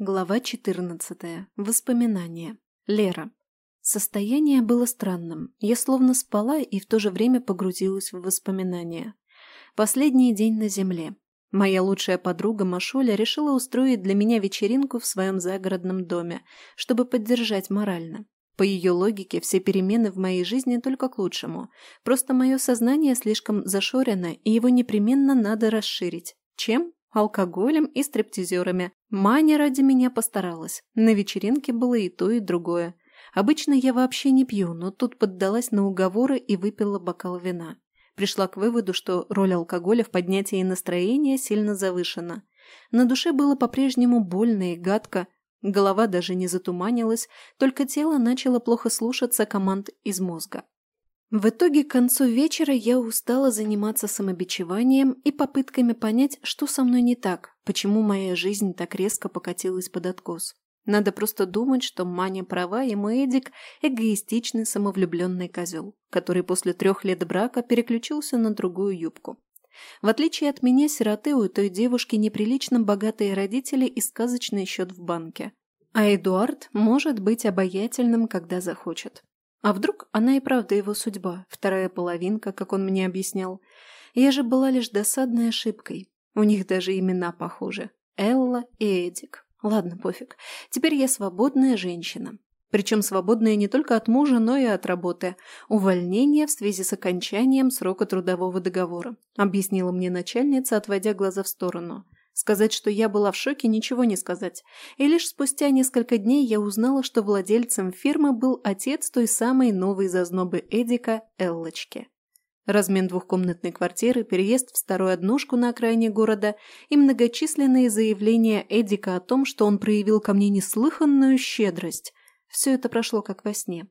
Глава 14. Воспоминания. Лера. Состояние было странным. Я словно спала и в то же время погрузилась в воспоминания. Последний день на земле. Моя лучшая подруга Машуля решила устроить для меня вечеринку в своем загородном доме, чтобы поддержать морально. По ее логике, все перемены в моей жизни только к лучшему. Просто мое сознание слишком зашорено, и его непременно надо расширить. Чем? Алкоголем и стриптизерами. Маня ради меня постаралась. На вечеринке было и то, и другое. Обычно я вообще не пью, но тут поддалась на уговоры и выпила бокал вина. Пришла к выводу, что роль алкоголя в поднятии настроения сильно завышена. На душе было по-прежнему больно и гадко, голова даже не затуманилась, только тело начало плохо слушаться команд из мозга. В итоге к концу вечера я устала заниматься самобичеванием и попытками понять, что со мной не так, почему моя жизнь так резко покатилась под откос. Надо просто думать, что Маня права, и мой Эдик – эгоистичный самовлюбленный козел, который после трех лет брака переключился на другую юбку. В отличие от меня, сироты у той девушки неприлично богатые родители и сказочный счет в банке. А Эдуард может быть обаятельным, когда захочет. А вдруг она и правда его судьба, вторая половинка, как он мне объяснял. Я же была лишь досадной ошибкой. У них даже имена похожи. Элла и Эдик. Ладно, пофиг. Теперь я свободная женщина. Причем свободная не только от мужа, но и от работы. Увольнение в связи с окончанием срока трудового договора, объяснила мне начальница, отводя глаза в сторону. Сказать, что я была в шоке, ничего не сказать. И лишь спустя несколько дней я узнала, что владельцем фирмы был отец той самой новой зазнобы Эдика, Эллочки. Размен двухкомнатной квартиры, переезд в старую однушку на окраине города и многочисленные заявления Эдика о том, что он проявил ко мне неслыханную щедрость. Все это прошло как во сне.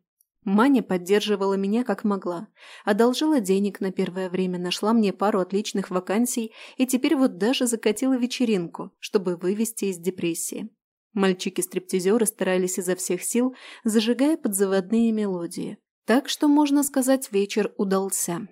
Маня поддерживала меня как могла, одолжила денег на первое время, нашла мне пару отличных вакансий и теперь вот даже закатила вечеринку, чтобы вывести из депрессии. Мальчики-стриптизеры старались изо всех сил, зажигая подзаводные мелодии. Так что, можно сказать, вечер удался.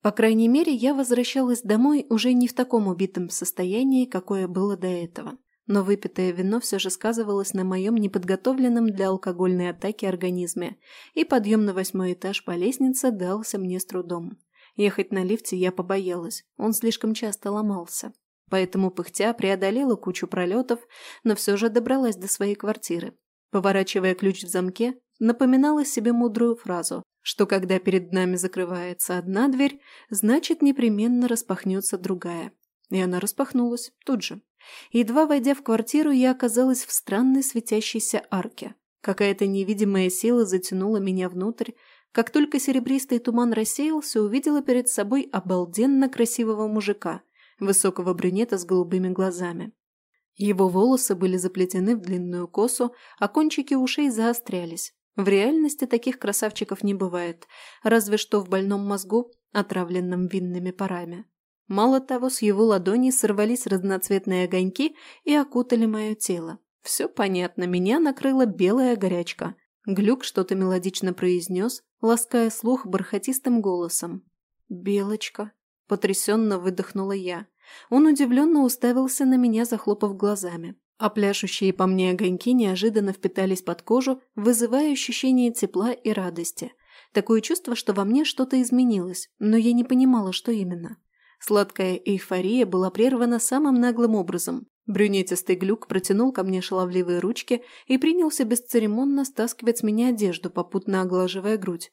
По крайней мере, я возвращалась домой уже не в таком убитом состоянии, какое было до этого но выпитое вино все же сказывалось на моем неподготовленном для алкогольной атаки организме, и подъем на восьмой этаж по лестнице дался мне с трудом. Ехать на лифте я побоялась, он слишком часто ломался. Поэтому пыхтя преодолела кучу пролетов, но все же добралась до своей квартиры. Поворачивая ключ в замке, напоминала себе мудрую фразу, что когда перед нами закрывается одна дверь, значит непременно распахнется другая. И она распахнулась тут же. Едва войдя в квартиру, я оказалась в странной светящейся арке. Какая-то невидимая сила затянула меня внутрь. Как только серебристый туман рассеялся, увидела перед собой обалденно красивого мужика, высокого брюнета с голубыми глазами. Его волосы были заплетены в длинную косу, а кончики ушей заострялись. В реальности таких красавчиков не бывает, разве что в больном мозгу, отравленном винными парами. Мало того, с его ладоней сорвались разноцветные огоньки и окутали мое тело. Все понятно, меня накрыла белая горячка. Глюк что-то мелодично произнес, лаская слух бархатистым голосом. «Белочка», — потрясенно выдохнула я. Он удивленно уставился на меня, захлопав глазами. А пляшущие по мне огоньки неожиданно впитались под кожу, вызывая ощущение тепла и радости. Такое чувство, что во мне что-то изменилось, но я не понимала, что именно. Сладкая эйфория была прервана самым наглым образом. Брюнетистый глюк протянул ко мне шаловливые ручки и принялся бесцеремонно стаскивать с меня одежду, попутно оглаживая грудь.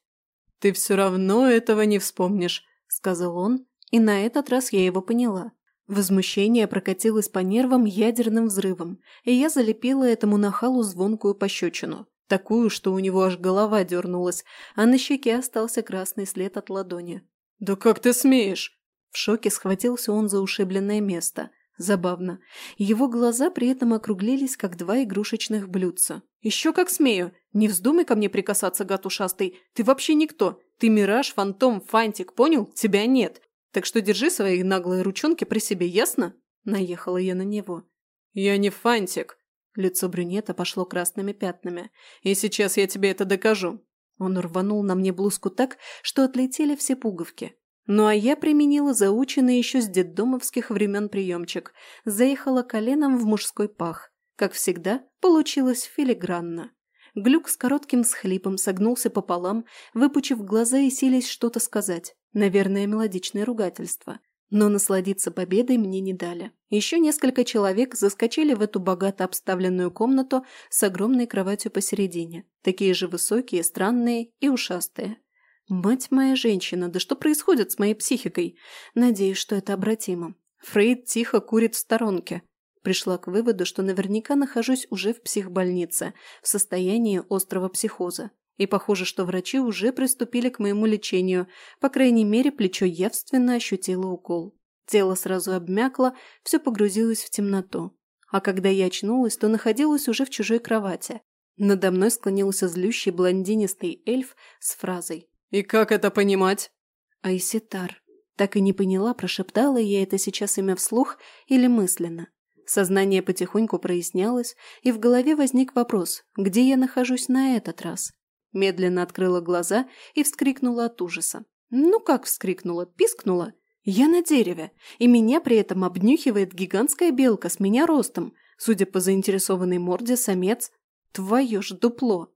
«Ты все равно этого не вспомнишь», — сказал он, и на этот раз я его поняла. Возмущение прокатилось по нервам ядерным взрывом, и я залепила этому нахалу звонкую пощечину. Такую, что у него аж голова дернулась, а на щеке остался красный след от ладони. «Да как ты смеешь?» В шоке схватился он за ушибленное место. Забавно. Его глаза при этом округлились, как два игрушечных блюдца. «Еще как смею! Не вздумай ко мне прикасаться, гад ушастый! Ты вообще никто! Ты мираж, фантом, фантик, понял? Тебя нет! Так что держи свои наглые ручонки при себе, ясно?» Наехала я на него. «Я не фантик!» Лицо брюнета пошло красными пятнами. «И сейчас я тебе это докажу!» Он рванул на мне блузку так, что отлетели все пуговки. Ну а я применила заученный еще с детдомовских времен приемчик. Заехала коленом в мужской пах. Как всегда, получилось филигранно. Глюк с коротким схлипом согнулся пополам, выпучив глаза и силясь что-то сказать. Наверное, мелодичное ругательство. Но насладиться победой мне не дали. Еще несколько человек заскочили в эту богато обставленную комнату с огромной кроватью посередине. Такие же высокие, странные и ушастые. Мать моя женщина, да что происходит с моей психикой? Надеюсь, что это обратимо. Фрейд тихо курит в сторонке. Пришла к выводу, что наверняка нахожусь уже в психбольнице, в состоянии острого психоза. И похоже, что врачи уже приступили к моему лечению, по крайней мере, плечо явственно ощутило укол. Тело сразу обмякло, все погрузилось в темноту. А когда я очнулась, то находилась уже в чужой кровати. Надо мной склонился злющий блондинистый эльф с фразой «И как это понимать?» «Айситар». Так и не поняла, прошептала я это сейчас имя вслух или мысленно. Сознание потихоньку прояснялось, и в голове возник вопрос, где я нахожусь на этот раз. Медленно открыла глаза и вскрикнула от ужаса. Ну как вскрикнула? Пискнула. Я на дереве, и меня при этом обнюхивает гигантская белка с меня ростом. Судя по заинтересованной морде, самец. Твое ж дупло.